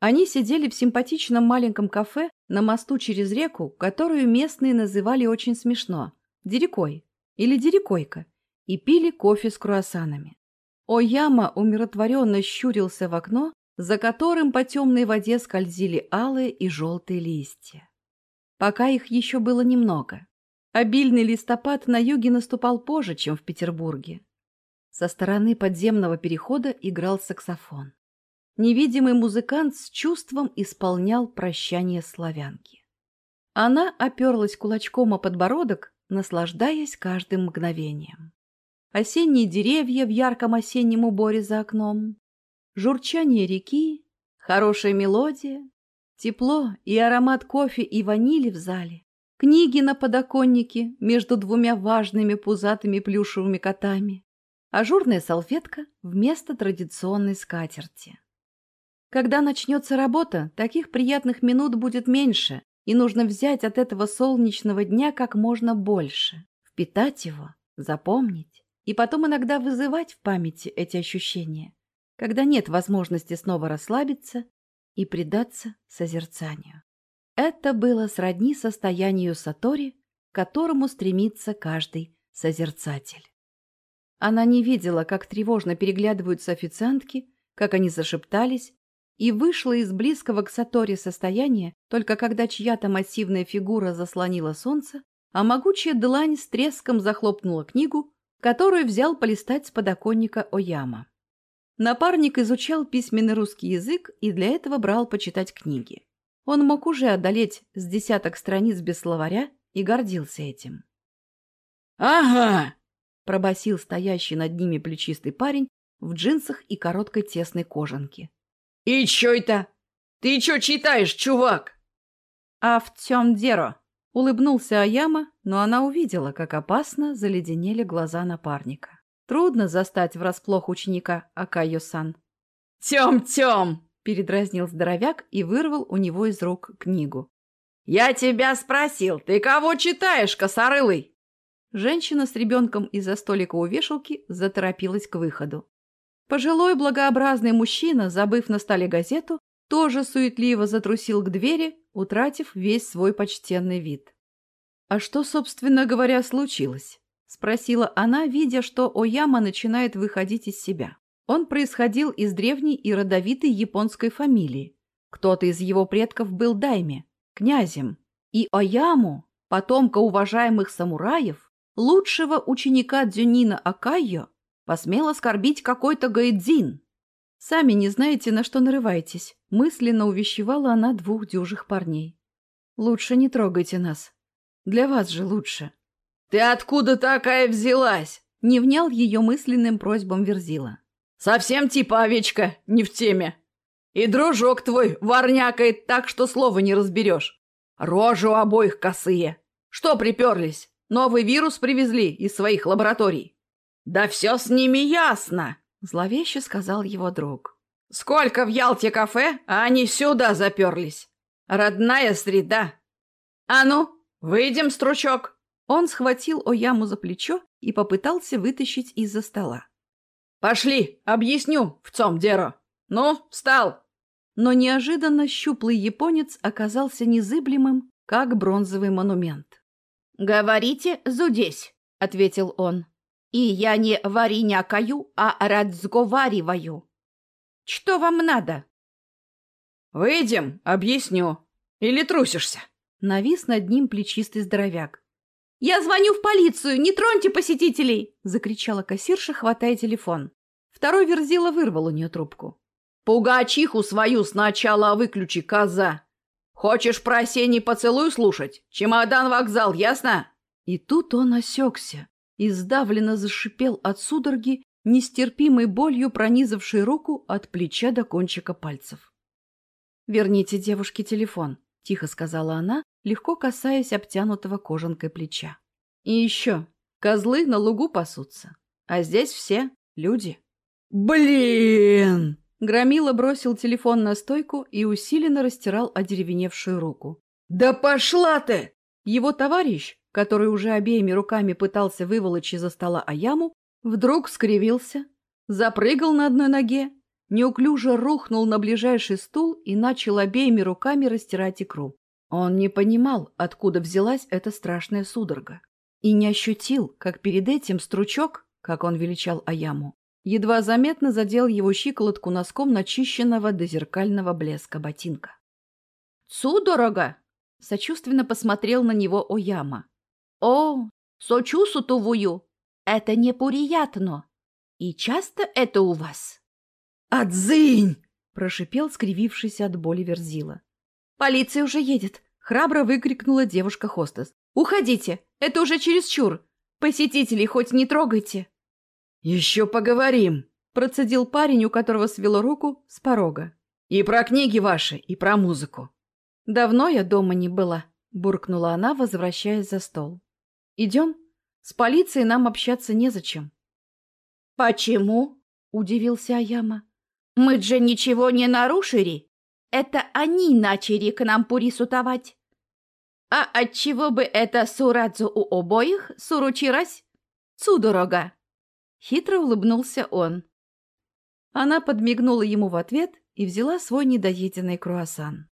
Они сидели в симпатичном маленьком кафе на мосту через реку, которую местные называли очень смешно – Дерекой или Дерекойка, и пили кофе с круассанами. Ояма умиротворенно щурился в окно, за которым по темной воде скользили алые и желтые листья. Пока их еще было немного. Обильный листопад на юге наступал позже, чем в Петербурге. Со стороны подземного перехода играл саксофон. Невидимый музыкант с чувством исполнял прощание славянки. Она оперлась кулачком о подбородок, наслаждаясь каждым мгновением. Осенние деревья в ярком осеннем уборе за окном, журчание реки, хорошая мелодия, тепло и аромат кофе и ванили в зале, книги на подоконнике между двумя важными пузатыми плюшевыми котами, ажурная салфетка вместо традиционной скатерти. Когда начнется работа, таких приятных минут будет меньше, и нужно взять от этого солнечного дня как можно больше, впитать его, запомнить, и потом иногда вызывать в памяти эти ощущения, когда нет возможности снова расслабиться и предаться созерцанию. Это было сродни состоянию сатори, к которому стремится каждый созерцатель. Она не видела, как тревожно переглядываются официантки, как они зашептались, и вышла из близкого к Саторе состояния только когда чья-то массивная фигура заслонила солнце, а могучая длань с треском захлопнула книгу, которую взял полистать с подоконника Ояма. Напарник изучал письменный русский язык и для этого брал почитать книги. Он мог уже одолеть с десяток страниц без словаря и гордился этим. «Ага!» – пробасил стоящий над ними плечистый парень в джинсах и короткой тесной кожанке. «И чё это? Ты чё читаешь, чувак?» «А в тём деро?» — улыбнулся Аяма, но она увидела, как опасно заледенели глаза напарника. Трудно застать врасплох ученика Акайо-сан. «Тём-тём!» — передразнил здоровяк и вырвал у него из рук книгу. «Я тебя спросил, ты кого читаешь, косорылый?» Женщина с ребенком из-за столика у вешалки заторопилась к выходу. Пожилой благообразный мужчина, забыв на столе газету, тоже суетливо затрусил к двери, утратив весь свой почтенный вид. «А что, собственно говоря, случилось?» — спросила она, видя, что Ояма начинает выходить из себя. Он происходил из древней и родовитой японской фамилии. Кто-то из его предков был дайме, князем. И Ояму, потомка уважаемых самураев, лучшего ученика Дзюнина Акайо, Посмел оскорбить какой-то гайдзин. Сами не знаете, на что нарываетесь. Мысленно увещевала она двух дюжих парней. Лучше не трогайте нас. Для вас же лучше. Ты откуда такая взялась? Не внял ее мысленным просьбам Верзила. Совсем типа овечка, не в теме. И дружок твой ворнякает так, что слова не разберешь. Рожи у обоих косые. Что приперлись? Новый вирус привезли из своих лабораторий. «Да все с ними ясно!» — зловеще сказал его друг. «Сколько в Ялте кафе, а они сюда заперлись! Родная среда! А ну, выйдем, стручок!» Он схватил Ояму за плечо и попытался вытащить из-за стола. «Пошли, объясню, в цом деро! Ну, встал!» Но неожиданно щуплый японец оказался незыблемым, как бронзовый монумент. «Говорите зудесь», — ответил он. И я не варенякаю, а разговариваю. Что вам надо? Выйдем, объясню. Или трусишься? Навис над ним плечистый здоровяк. «Я звоню в полицию! Не троньте посетителей!» — закричала кассирша, хватая телефон. Второй верзила вырвал у нее трубку. «Пугачиху свою сначала выключи, коза! Хочешь про осенний поцелуй слушать? Чемодан-вокзал, ясно?» И тут он осекся и сдавленно зашипел от судороги, нестерпимой болью пронизавшей руку от плеча до кончика пальцев. «Верните девушке телефон», — тихо сказала она, легко касаясь обтянутого кожанкой плеча. «И еще, козлы на лугу пасутся, а здесь все люди». «Блин!» Громила бросил телефон на стойку и усиленно растирал одеревеневшую руку. «Да пошла ты!» Его товарищ, который уже обеими руками пытался выволочь из-за стола Аяму, вдруг скривился, запрыгал на одной ноге, неуклюже рухнул на ближайший стул и начал обеими руками растирать икру. Он не понимал, откуда взялась эта страшная судорога, и не ощутил, как перед этим стручок, как он величал Аяму, едва заметно задел его щиколотку носком начищенного до зеркального блеска ботинка. «Судорога!» — сочувственно посмотрел на него Ояма. «О, сочувствую! Это неприятно! И часто это у вас?» «Отзынь!» — прошипел, скривившийся от боли Верзила. «Полиция уже едет!» — храбро выкрикнула девушка-хостес. «Уходите! Это уже чересчур! Посетителей хоть не трогайте!» «Еще поговорим!» — процедил парень, у которого свело руку с порога. «И про книги ваши, и про музыку!» «Давно я дома не была», — буркнула она, возвращаясь за стол. «Идем? С полицией нам общаться незачем». «Почему?» — удивился Аяма. «Мы же ничего не нарушили. Это они начали к нам пурисутовать. А отчего бы это Сурадзу у обоих суручилась? Судорога!» Хитро улыбнулся он. Она подмигнула ему в ответ и взяла свой недоеденный круассан.